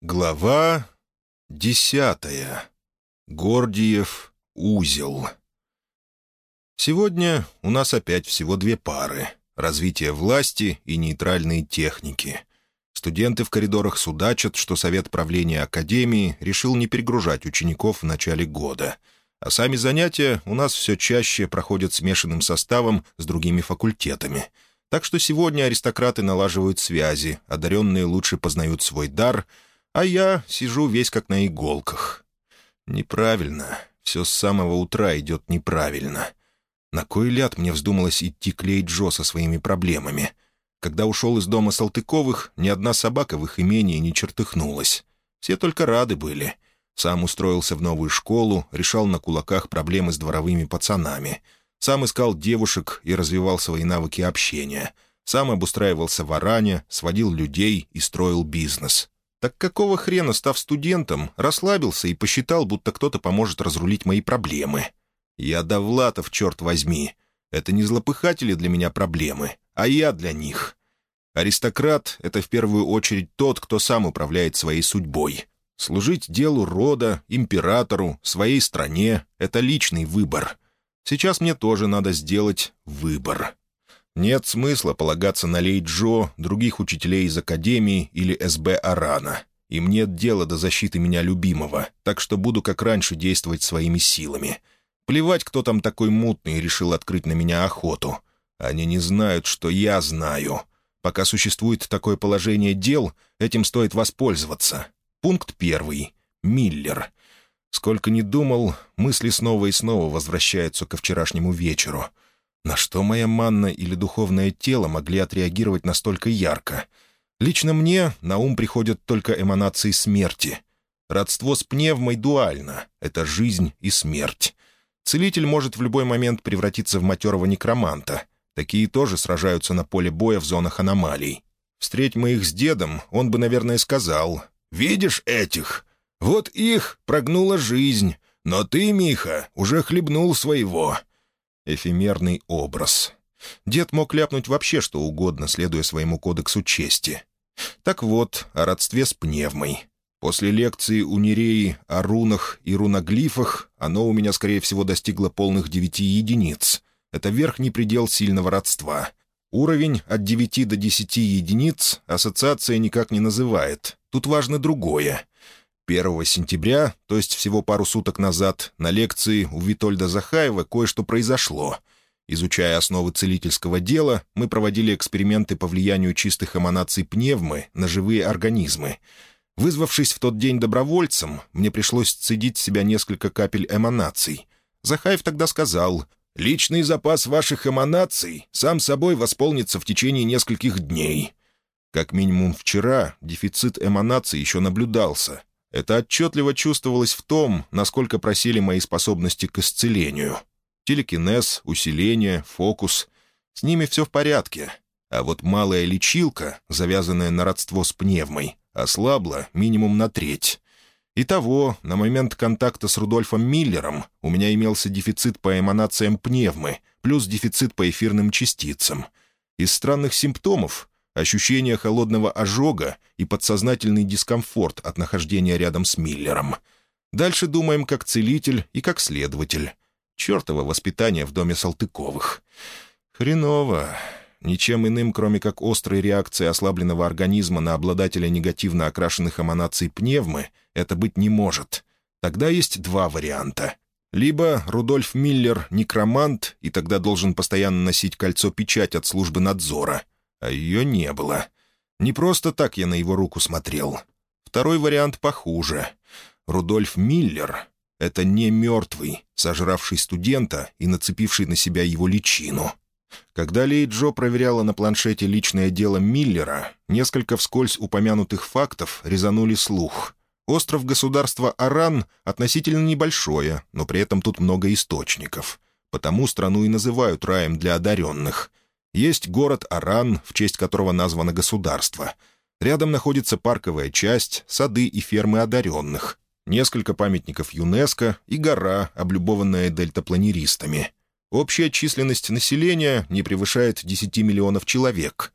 Глава десятая. Гордиев узел. Сегодня у нас опять всего две пары — развитие власти и нейтральные техники. Студенты в коридорах судачат, что Совет правления Академии решил не перегружать учеников в начале года, а сами занятия у нас все чаще проходят смешанным составом с другими факультетами — так что сегодня аристократы налаживают связи, одаренные лучше познают свой дар — а я сижу весь как на иголках. Неправильно. Все с самого утра идет неправильно. На кой ляд мне вздумалось идти клеить Джо со своими проблемами? Когда ушел из дома Салтыковых, ни одна собака в их имении не чертыхнулась. Все только рады были. Сам устроился в новую школу, решал на кулаках проблемы с дворовыми пацанами. Сам искал девушек и развивал свои навыки общения. Сам обустраивался в Аране, сводил людей и строил бизнес. Так какого хрена, став студентом, расслабился и посчитал, будто кто-то поможет разрулить мои проблемы? Я Довлатов, черт возьми. Это не злопыхатели для меня проблемы, а я для них. Аристократ — это в первую очередь тот, кто сам управляет своей судьбой. Служить делу рода, императору, своей стране — это личный выбор. Сейчас мне тоже надо сделать выбор. Нет смысла полагаться на Лей Джо, других учителей из Академии или СБ Арана. Им нет дела до защиты меня любимого, так что буду как раньше действовать своими силами. Плевать, кто там такой мутный решил открыть на меня охоту. Они не знают, что я знаю. Пока существует такое положение дел, этим стоит воспользоваться. Пункт первый. Миллер. Сколько ни думал, мысли снова и снова возвращаются ко вчерашнему вечеру — на что моя манна или духовное тело могли отреагировать настолько ярко? Лично мне на ум приходят только эманации смерти. Родство с пневмой дуально — это жизнь и смерть. Целитель может в любой момент превратиться в матерого некроманта. Такие тоже сражаются на поле боя в зонах аномалий. Встреть мы их с дедом, он бы, наверное, сказал, «Видишь этих? Вот их прогнула жизнь, но ты, Миха, уже хлебнул своего эфемерный образ. Дед мог ляпнуть вообще что угодно, следуя своему кодексу чести. Так вот, о родстве с пневмой. После лекции у Нереи о рунах и руноглифах оно у меня, скорее всего, достигло полных девяти единиц. Это верхний предел сильного родства. Уровень от девяти до десяти единиц ассоциация никак не называет. Тут важно другое. 1 сентября, то есть всего пару суток назад, на лекции у Витольда Захаева кое-что произошло. Изучая основы целительского дела, мы проводили эксперименты по влиянию чистых эманаций пневмы на живые организмы. Вызвавшись в тот день добровольцем, мне пришлось цедить в себя несколько капель эманаций. Захаев тогда сказал, «Личный запас ваших эманаций сам собой восполнится в течение нескольких дней». Как минимум вчера дефицит эманаций еще наблюдался, это отчетливо чувствовалось в том, насколько просили мои способности к исцелению. Телекинез, усиление, фокус. С ними все в порядке. А вот малая лечилка, завязанная на родство с пневмой, ослабла минимум на треть. Итого, на момент контакта с Рудольфом Миллером у меня имелся дефицит по эманациям пневмы, плюс дефицит по эфирным частицам. Из странных симптомов ощущение холодного ожога и подсознательный дискомфорт от нахождения рядом с Миллером. Дальше думаем как целитель и как следователь. Чертово воспитание в доме Салтыковых. Хреново. Ничем иным, кроме как острой реакции ослабленного организма на обладателя негативно окрашенных эманаций пневмы, это быть не может. Тогда есть два варианта. Либо Рудольф Миллер — некромант, и тогда должен постоянно носить кольцо-печать от службы надзора — а ее не было. Не просто так я на его руку смотрел. Второй вариант похуже. Рудольф Миллер — это не мертвый, сожравший студента и нацепивший на себя его личину. Когда Лей Джо проверяла на планшете личное дело Миллера, несколько вскользь упомянутых фактов резанули слух. Остров государства Аран относительно небольшое, но при этом тут много источников. Потому страну и называют раем для одаренных. Есть город Аран, в честь которого названо государство. Рядом находится парковая часть, сады и фермы одаренных, несколько памятников ЮНЕСКО и гора, облюбованная дельтапланеристами. Общая численность населения не превышает 10 миллионов человек.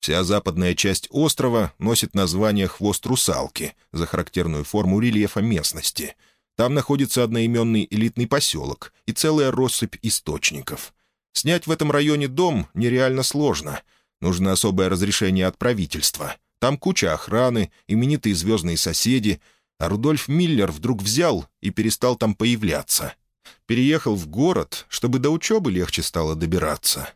Вся западная часть острова носит название «Хвост русалки» за характерную форму рельефа местности. Там находится одноименный элитный поселок и целая россыпь источников. Снять в этом районе дом нереально сложно. Нужно особое разрешение от правительства. Там куча охраны, именитые звездные соседи, а Рудольф Миллер вдруг взял и перестал там появляться. Переехал в город, чтобы до учебы легче стало добираться.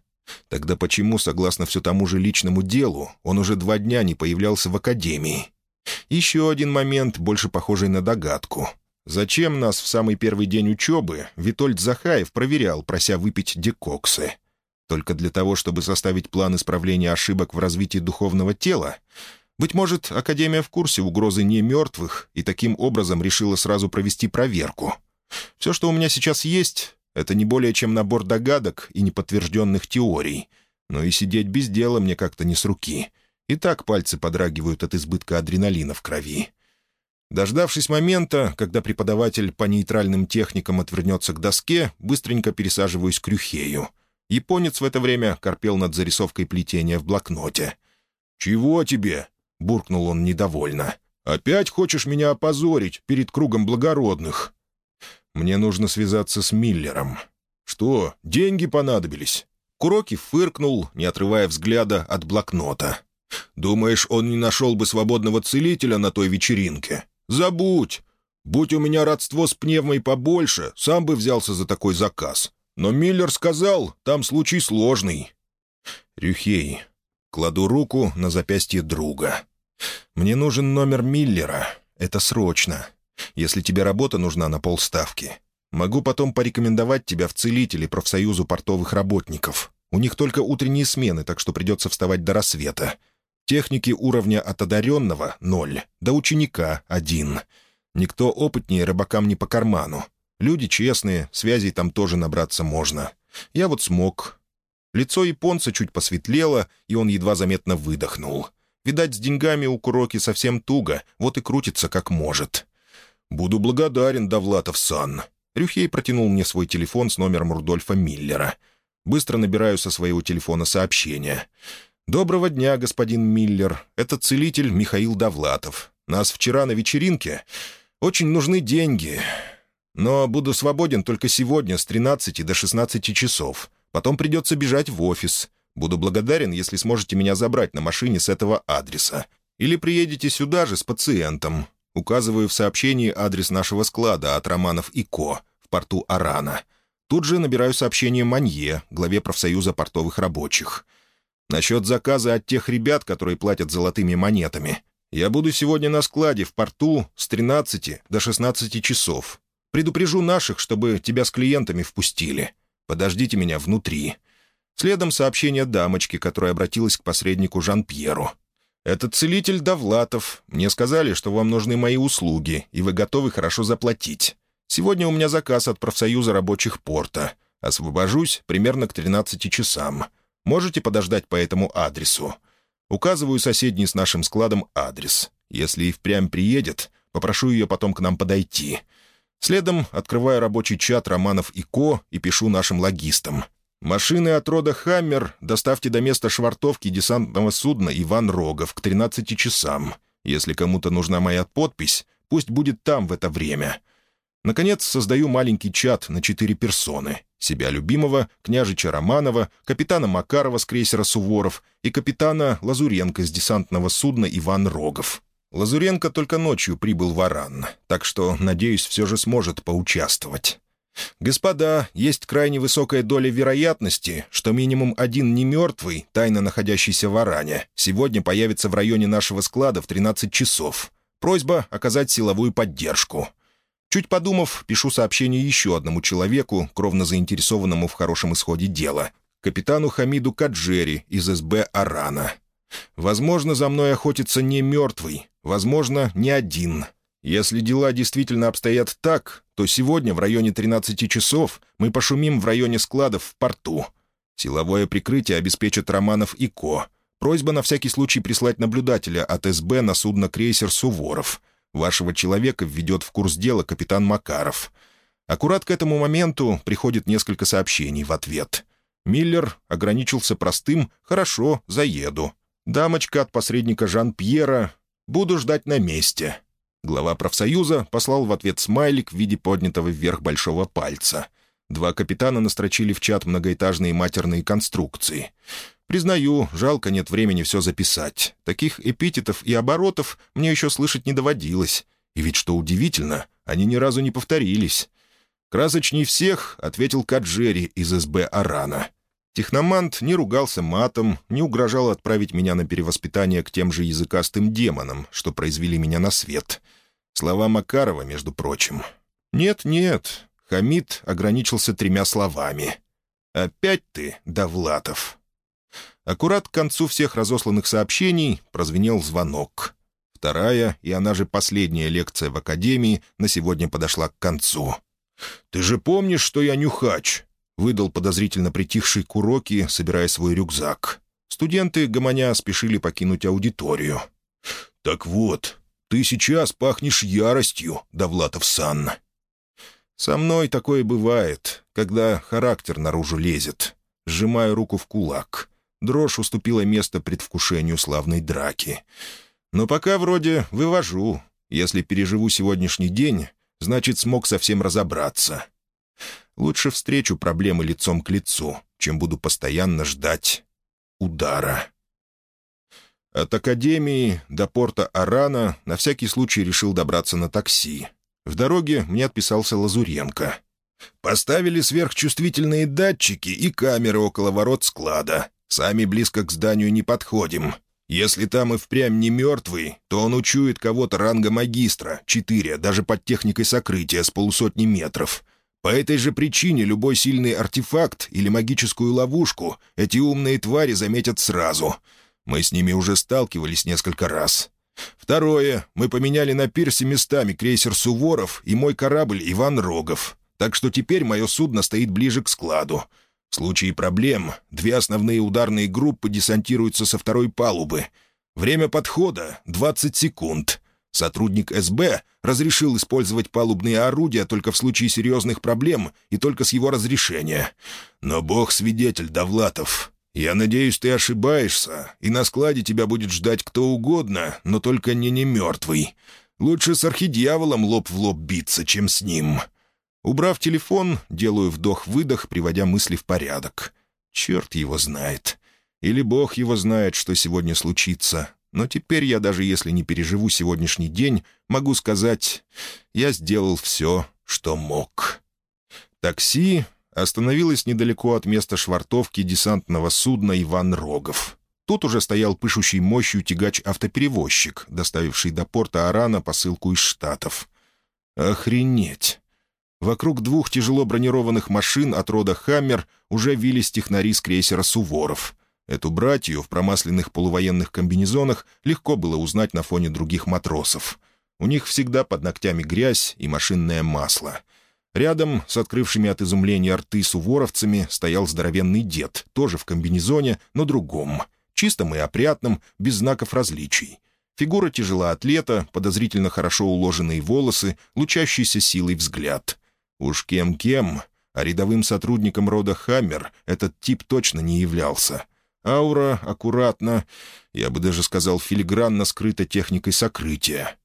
Тогда почему, согласно все тому же личному делу, он уже два дня не появлялся в академии? Еще один момент, больше похожий на догадку. Зачем нас в самый первый день учебы Витольд Захаев проверял, прося выпить декоксы? Только для того, чтобы составить план исправления ошибок в развитии духовного тела? Быть может, Академия в курсе угрозы не мертвых и таким образом решила сразу провести проверку. Все, что у меня сейчас есть, это не более чем набор догадок и неподтвержденных теорий. Но и сидеть без дела мне как-то не с руки. И так пальцы подрагивают от избытка адреналина в крови. Дождавшись момента, когда преподаватель по нейтральным техникам отвернется к доске, быстренько пересаживаюсь к Рюхею. Японец в это время корпел над зарисовкой плетения в блокноте. «Чего тебе?» — буркнул он недовольно. «Опять хочешь меня опозорить перед кругом благородных?» Мне нужно связаться с Миллером. Что, деньги понадобились?» Куроки фыркнул, не отрывая взгляда от блокнота. «Думаешь, он не нашел бы свободного целителя на той вечеринке? Забудь! Будь у меня родство с пневмой побольше, сам бы взялся за такой заказ. Но Миллер сказал, там случай сложный». «Рюхей, кладу руку на запястье друга. Мне нужен номер Миллера. Это срочно. Если тебе работа нужна на полставки, могу потом порекомендовать тебя в целители профсоюзу портовых работников. У них только утренние смены, так что придется вставать до рассвета. Техники уровня от одаренного — ноль, до ученика — один. Никто опытнее рыбакам не по карману. Люди честные, связей там тоже набраться можно. Я вот смог. Лицо японца чуть посветлело, и он едва заметно выдохнул. Видать, с деньгами у Куроки совсем туго, вот и крутится как может. «Буду благодарен, Довлатов-сан». Рюхей протянул мне свой телефон с номером Рудольфа Миллера. Быстро набираю со своего телефона сообщение. «Доброго дня, господин Миллер. Это целитель Михаил Довлатов. Нас вчера на вечеринке. Очень нужны деньги. Но буду свободен только сегодня с 13 до 16 часов. Потом придется бежать в офис. Буду благодарен, если сможете меня забрать на машине с этого адреса. Или приедете сюда же с пациентом. Указываю в сообщении адрес нашего склада от Романов и Ко в порту Арана. Тут же набираю сообщение Манье, главе профсоюза портовых рабочих. Насчет заказа от тех ребят, которые платят золотыми монетами. Я буду сегодня на складе в порту с 13 до 16 часов. Предупрежу наших, чтобы тебя с клиентами впустили. Подождите меня внутри. Следом сообщение дамочки, которая обратилась к посреднику Жан-Пьеру. «Это целитель Довлатов. Мне сказали, что вам нужны мои услуги, и вы готовы хорошо заплатить. Сегодня у меня заказ от профсоюза рабочих порта. Освобожусь примерно к 13 часам. Можете подождать по этому адресу. Указываю соседний с нашим складом адрес. Если и впрямь приедет, попрошу ее потом к нам подойти». Следом открываю рабочий чат Романов и Ко и пишу нашим логистам. Машины от рода «Хаммер» доставьте до места швартовки десантного судна «Иван Рогов» к 13 часам. Если кому-то нужна моя подпись, пусть будет там в это время. Наконец, создаю маленький чат на четыре персоны. Себя любимого, княжича Романова, капитана Макарова с крейсера «Суворов» и капитана Лазуренко с десантного судна «Иван Рогов». Лазуренко только ночью прибыл в Аран, так что, надеюсь, все же сможет поучаствовать. «Господа, есть крайне высокая доля вероятности, что минимум один немертвый, тайно находящийся в Аране, сегодня появится в районе нашего склада в 13 часов. Просьба оказать силовую поддержку». Чуть подумав, пишу сообщение еще одному человеку, кровно заинтересованному в хорошем исходе дела, капитану Хамиду Каджери из СБ «Арана». Возможно, за мной охотится не мертвый, возможно, не один. Если дела действительно обстоят так, то сегодня в районе 13 часов мы пошумим в районе складов в порту. Силовое прикрытие обеспечит Романов и Ко. Просьба на всякий случай прислать наблюдателя от СБ на судно-крейсер «Суворов». Вашего человека введет в курс дела капитан Макаров. Аккурат к этому моменту приходит несколько сообщений в ответ. Миллер ограничился простым «хорошо, заеду». Дамочка от посредника Жан-Пьера. Буду ждать на месте». Глава профсоюза послал в ответ смайлик в виде поднятого вверх большого пальца. Два капитана настрочили в чат многоэтажные матерные конструкции. Признаю, жалко нет времени все записать. Таких эпитетов и оборотов мне еще слышать не доводилось. И ведь, что удивительно, они ни разу не повторились. Красочней всех ответил Каджери из СБ «Арана». Техномант не ругался матом, не угрожал отправить меня на перевоспитание к тем же языкастым демонам, что произвели меня на свет. Слова Макарова, между прочим. «Нет-нет», Хамид ограничился тремя словами. «Опять ты, Довлатов». Аккурат к концу всех разосланных сообщений прозвенел звонок. Вторая, и она же последняя лекция в академии, на сегодня подошла к концу. «Ты же помнишь, что я нюхач?» — выдал подозрительно притихший Куроки, собирая свой рюкзак. Студенты, гомоня, спешили покинуть аудиторию. «Так вот, ты сейчас пахнешь яростью, Довлатов-сан». «Со мной такое бывает, когда характер наружу лезет». Сжимаю руку в кулак. Дрожь уступила место предвкушению славной драки. Но пока вроде вывожу. Если переживу сегодняшний день, значит, смог совсем разобраться. Лучше встречу проблемы лицом к лицу, чем буду постоянно ждать удара. От Академии до порта Арана на всякий случай решил добраться на такси. В дороге мне отписался Лазуренко. «Поставили сверхчувствительные датчики и камеры около ворот склада. Сами близко к зданию не подходим. Если там и впрямь не мертвый, то он учует кого-то ранга магистра, четыре, даже под техникой сокрытия с полусотни метров. По этой же причине любой сильный артефакт или магическую ловушку эти умные твари заметят сразу. Мы с ними уже сталкивались несколько раз. Второе. Мы поменяли на пирсе местами крейсер «Суворов» и мой корабль «Иван Рогов». Так что теперь мое судно стоит ближе к складу. В случае проблем две основные ударные группы десантируются со второй палубы. Время подхода — 20 секунд. Сотрудник СБ разрешил использовать палубные орудия только в случае серьезных проблем и только с его разрешения. Но бог свидетель, Довлатов. Я надеюсь, ты ошибаешься, и на складе тебя будет ждать кто угодно, но только не немертвый. Лучше с архидьяволом лоб в лоб биться, чем с ним. Убрав телефон, делаю вдох-выдох, приводя мысли в порядок. Черт его знает. Или бог его знает, что сегодня случится. Но теперь я, даже если не переживу сегодняшний день, могу сказать, я сделал все, что мог. Такси остановилось недалеко от места швартовки десантного судна «Иван Рогов». Тут уже стоял пышущий мощью тягач-автоперевозчик, доставивший до порта Арана посылку из Штатов. Охренеть! Вокруг двух тяжело бронированных машин от рода «Хаммер» уже вились технари с крейсера «Суворов». Эту братью в промасленных полувоенных комбинезонах легко было узнать на фоне других матросов. У них всегда под ногтями грязь и машинное масло. Рядом с открывшими от изумления рты суворовцами стоял здоровенный дед, тоже в комбинезоне, но другом, чистом и опрятном, без знаков различий. Фигура тяжела атлета, подозрительно хорошо уложенные волосы, лучащийся силой взгляд. Уж кем-кем, а рядовым сотрудником рода «Хаммер» этот тип точно не являлся. Аура аккуратно, я бы даже сказал, филигранно скрыта техникой сокрытия.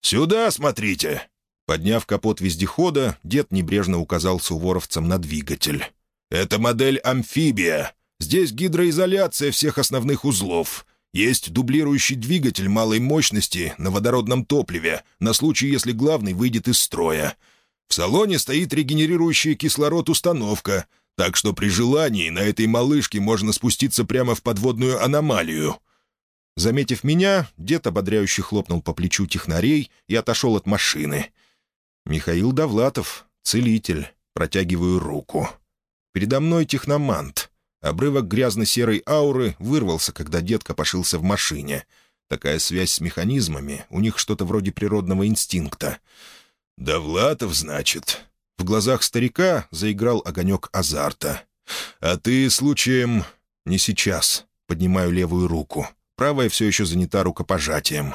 «Сюда смотрите!» Подняв капот вездехода, дед небрежно указал суворовцам на двигатель. «Это модель «Амфибия». Здесь гидроизоляция всех основных узлов. Есть дублирующий двигатель малой мощности на водородном топливе на случай, если главный выйдет из строя. В салоне стоит регенерирующая кислород установка, так что при желании на этой малышке можно спуститься прямо в подводную аномалию». Заметив меня, дед ободряюще хлопнул по плечу технарей и отошел от машины. «Михаил Довлатов, целитель. Протягиваю руку. Передо мной техномант. Обрывок грязно-серой ауры вырвался, когда дед копошился в машине. Такая связь с механизмами, у них что-то вроде природного инстинкта. «Довлатов, значит?» В глазах старика заиграл огонек азарта. «А ты, случаем...» «Не сейчас». Поднимаю левую руку. Правая все еще занята рукопожатием.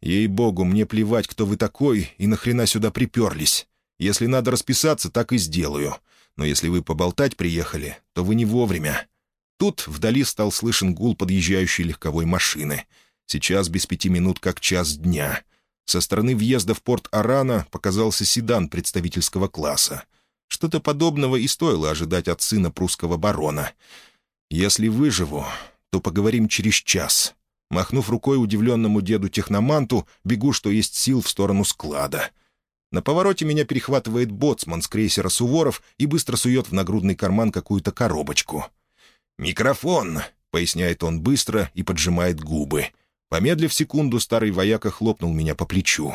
«Ей-богу, мне плевать, кто вы такой и нахрена сюда приперлись. Если надо расписаться, так и сделаю. Но если вы поболтать приехали, то вы не вовремя». Тут вдали стал слышен гул подъезжающей легковой машины. Сейчас без пяти минут как час дня. Со стороны въезда в порт Арана показался седан представительского класса. Что-то подобного и стоило ожидать от сына прусского барона. «Если выживу, то поговорим через час». Махнув рукой удивленному деду Техноманту, бегу, что есть сил, в сторону склада. На повороте меня перехватывает боцман с крейсера «Суворов» и быстро сует в нагрудный карман какую-то коробочку. «Микрофон!» — поясняет он быстро и поджимает губы. Помедлив секунду, старый вояка хлопнул меня по плечу.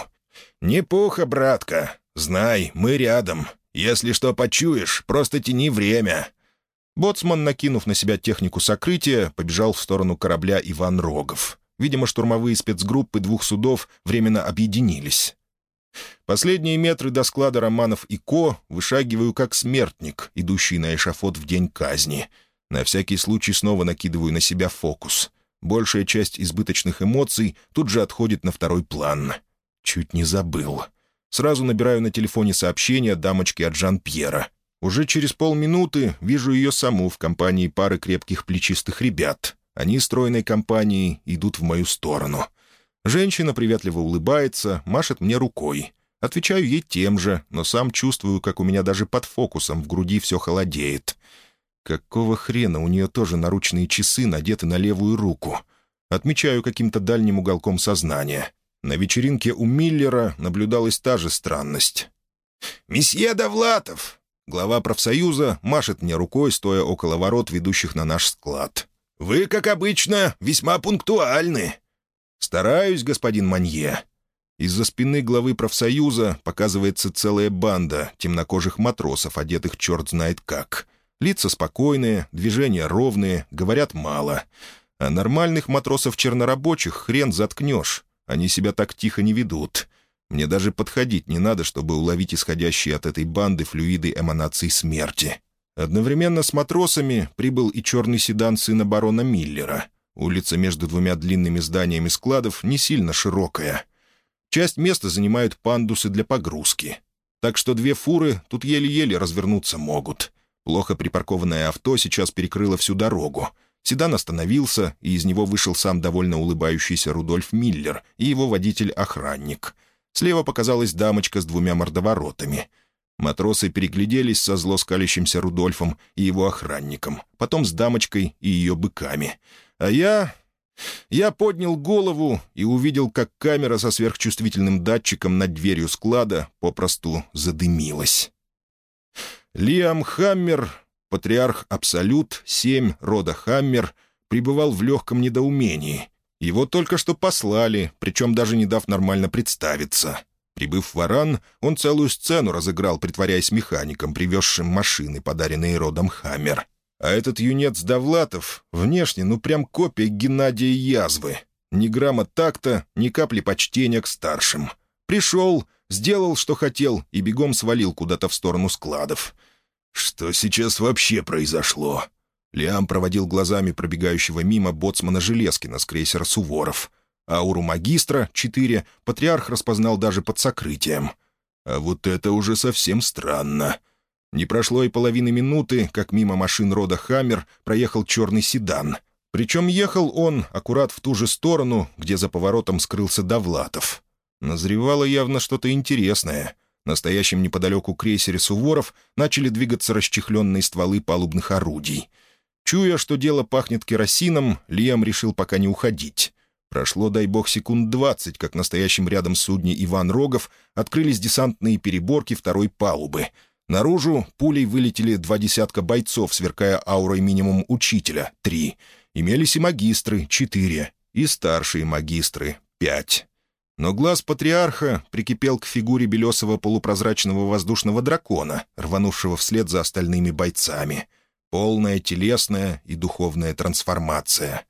«Не братка. Знай, мы рядом. Если что почуешь, просто тяни время». Боцман, накинув на себя технику сокрытия, побежал в сторону корабля «Иван Рогов». Видимо, штурмовые спецгруппы двух судов временно объединились. Последние метры до склада Романов и Ко вышагиваю как смертник, идущий на эшафот в день казни. На всякий случай снова накидываю на себя фокус. Большая часть избыточных эмоций тут же отходит на второй план. Чуть не забыл. Сразу набираю на телефоне сообщение дамочки от Жан-Пьера. Уже через полминуты вижу ее саму в компании пары крепких плечистых ребят. Они стройной компанией идут в мою сторону. Женщина приветливо улыбается, машет мне рукой. Отвечаю ей тем же, но сам чувствую, как у меня даже под фокусом в груди все холодеет. Какого хрена у нее тоже наручные часы надеты на левую руку? Отмечаю каким-то дальним уголком сознания. На вечеринке у Миллера наблюдалась та же странность. «Месье Довлатов!» Глава профсоюза машет мне рукой, стоя около ворот, ведущих на наш склад. «Вы, как обычно, весьма пунктуальны». «Стараюсь, господин Манье». Из-за спины главы профсоюза показывается целая банда темнокожих матросов, одетых черт знает как. Лица спокойные, движения ровные, говорят мало. А нормальных матросов-чернорабочих хрен заткнешь. Они себя так тихо не ведут. Мне даже подходить не надо, чтобы уловить исходящие от этой банды флюиды эманаций смерти. Одновременно с матросами прибыл и черный седан сына барона Миллера. Улица между двумя длинными зданиями складов не сильно широкая. Часть места занимают пандусы для погрузки. Так что две фуры тут еле-еле развернуться могут. Плохо припаркованное авто сейчас перекрыло всю дорогу. Седан остановился, и из него вышел сам довольно улыбающийся Рудольф Миллер и его водитель-охранник. Слева показалась дамочка с двумя мордоворотами. Матросы перегляделись со зло скалящимся Рудольфом и его охранником, потом с дамочкой и ее быками. А я... Я поднял голову и увидел, как камера со сверхчувствительным датчиком над дверью склада попросту задымилась. Лиам Хаммер, патриарх Абсолют, семь рода Хаммер, пребывал в легком недоумении. Его только что послали, причем даже не дав нормально представиться. Прибыв в Аран, он целую сцену разыграл, притворяясь механиком, привезшим машины, подаренные родом Хаммер. А этот юнец Давлатов внешне ну прям копия Геннадия Язвы. Ни грамма такта, ни капли почтения к старшим. Пришел, сделал, что хотел, и бегом свалил куда-то в сторону складов. «Что сейчас вообще произошло?» Лиам проводил глазами пробегающего мимо боцмана Железкина с крейсера «Суворов». Ауру магистра, четыре, патриарх распознал даже под сокрытием. А вот это уже совсем странно. Не прошло и половины минуты, как мимо машин рода «Хаммер» проехал черный седан. Причем ехал он аккурат в ту же сторону, где за поворотом скрылся Довлатов. Назревало явно что-то интересное. На стоящем неподалеку крейсере «Суворов» начали двигаться расчехленные стволы палубных орудий. Чуя, что дело пахнет керосином, Лиам решил пока не уходить. Прошло, дай бог, секунд двадцать, как на стоящем рядом судне Иван Рогов открылись десантные переборки второй палубы. Наружу пулей вылетели два десятка бойцов, сверкая аурой минимум учителя — три. Имелись и магистры — четыре. И старшие магистры — пять. Но глаз патриарха прикипел к фигуре белесого полупрозрачного воздушного дракона, рванувшего вслед за остальными бойцами. Полная телесная и духовная трансформация.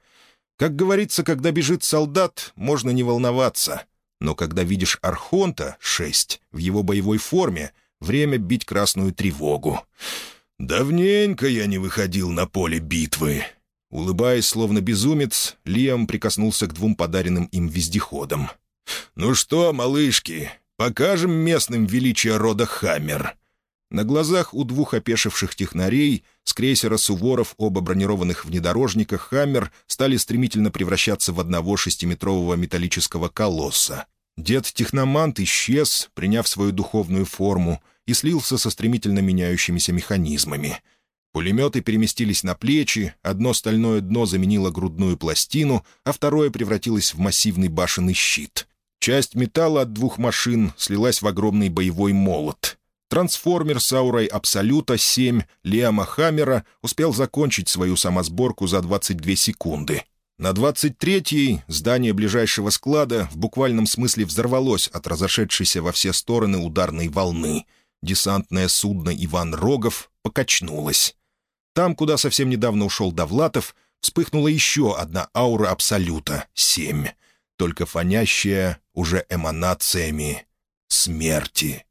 Как говорится, когда бежит солдат, можно не волноваться. Но когда видишь Архонта, шесть, в его боевой форме, время бить красную тревогу. «Давненько я не выходил на поле битвы». Улыбаясь, словно безумец, Лиам прикоснулся к двум подаренным им вездеходам. «Ну что, малышки, покажем местным величие рода Хаммер». На глазах у двух опешивших технарей с крейсера «Суворов» оба бронированных внедорожника «Хаммер» стали стремительно превращаться в одного шестиметрового металлического колосса. Дед-техномант исчез, приняв свою духовную форму, и слился со стремительно меняющимися механизмами. Пулеметы переместились на плечи, одно стальное дно заменило грудную пластину, а второе превратилось в массивный башенный щит. Часть металла от двух машин слилась в огромный боевой молот. Трансформер с аурой Абсолюта-7 Лиама Хаммера успел закончить свою самосборку за 22 секунды. На 23-й здание ближайшего склада в буквальном смысле взорвалось от разошедшейся во все стороны ударной волны. Десантное судно «Иван Рогов» покачнулось. Там, куда совсем недавно ушел Довлатов, вспыхнула еще одна аура Абсолюта-7, только фонящая уже эманациями смерти.